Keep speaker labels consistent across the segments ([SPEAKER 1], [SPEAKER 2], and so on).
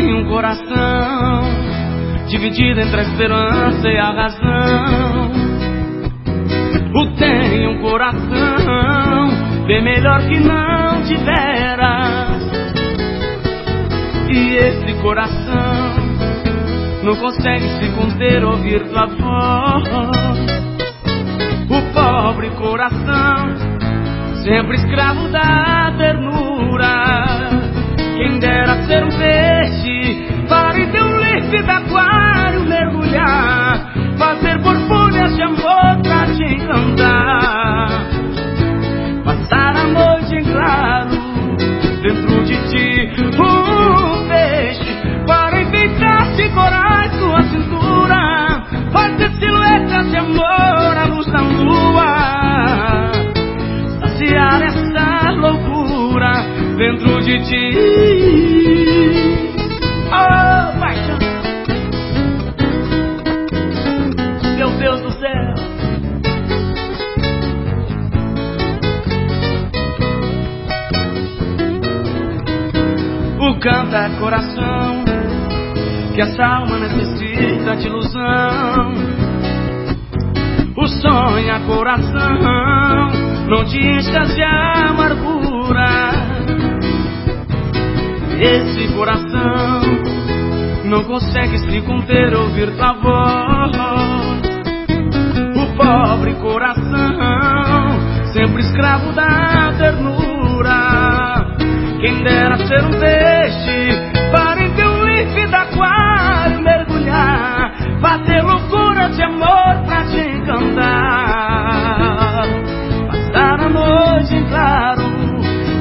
[SPEAKER 1] Tem um coração dividido entre a esperança e a razão. O tem um coração bem melhor que não tiveras. E esse coração não consegue se conter ouvir tua voz. O pobre coração, sempre escravo da ternura. Dentro de ti. Oh, paixão. Meu Deus do céu. O canta coração que essa alma necessita de ilusão. O sonha coração não te enchas de amargura. Não consegue se conter ouvir tua voz. O pobre coração, sempre escravo da ternura. Quem dera ser um peixe para em teu límpido aquário mergulhar, fazer loucura de amor pra te encantar, passar a noite em claro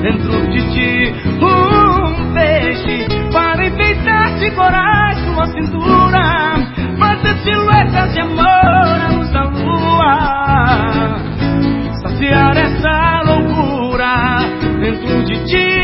[SPEAKER 1] dentro de ti. Um peixe para enfeitar-te corais sua cintura Fazer silhuetas de amor à luz da lua. Saciar essa loucura dentro de ti.